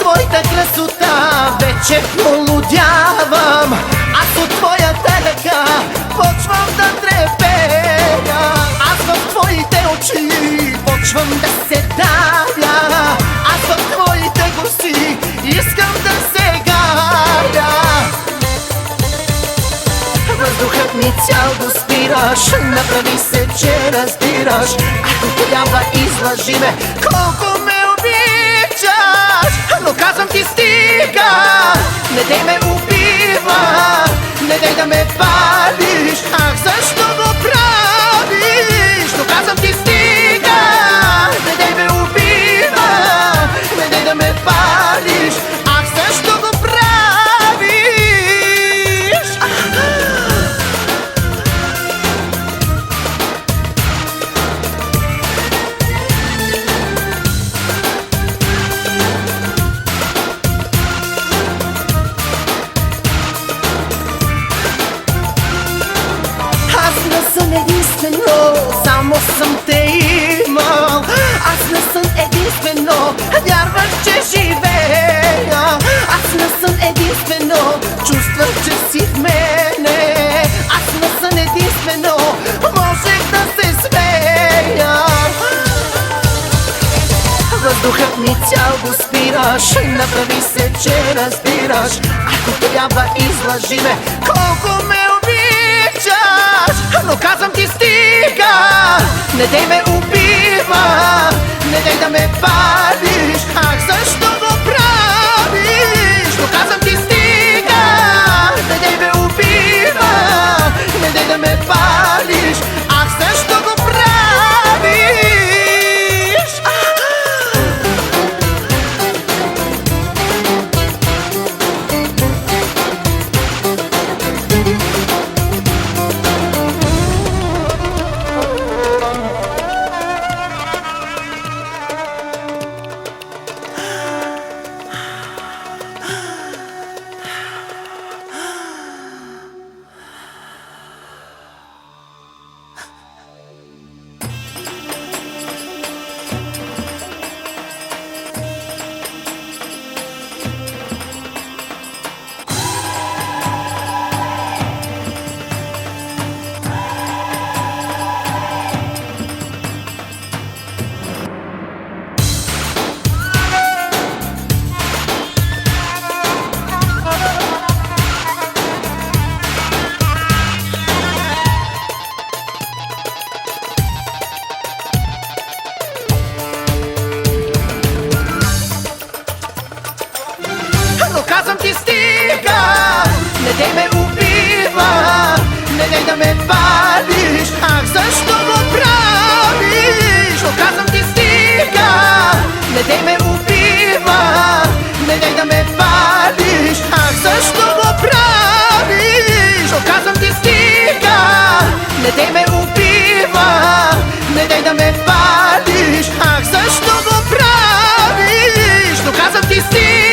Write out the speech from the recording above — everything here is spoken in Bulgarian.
твоята красота вече полудявам Аз от твоята ръка почвам да трепея. Аз в твоите очи почвам да се давя Аз в твоите гости искам да се гаря. Въздухът ми цял го спираш Направи се, че разбираш. Ако трябва излъжи ме Колко обичаш Но казвам ти стига. Не дей ме убива Не дей да ме палиш Ах, защо го правиш? Но казвам ти стига. Не дей ме убива Не дей да ме палиш единствено, само съм те имал. Аз не съм единствено, вярвах, че живея. Аз не съм единствено, чувствах, че си в мене. Аз не съм единствено, можех да се смея. Въздухът ми цял го спираш Направи се, че разбираш. Ако трябва излъжи ме Колко ме обичаш Но казвам ти стига. Не дей ме убива Не дей ме убива, не дей да ме палиш Ах, защо го правиш? казвам ти стига Не дей ме убива, не дей да ме палиш Ах, защо го правиш? казвам ти стига Не дей ме убива, не дей да ме палиш Ах, защо го правиш? Доказвам ти стига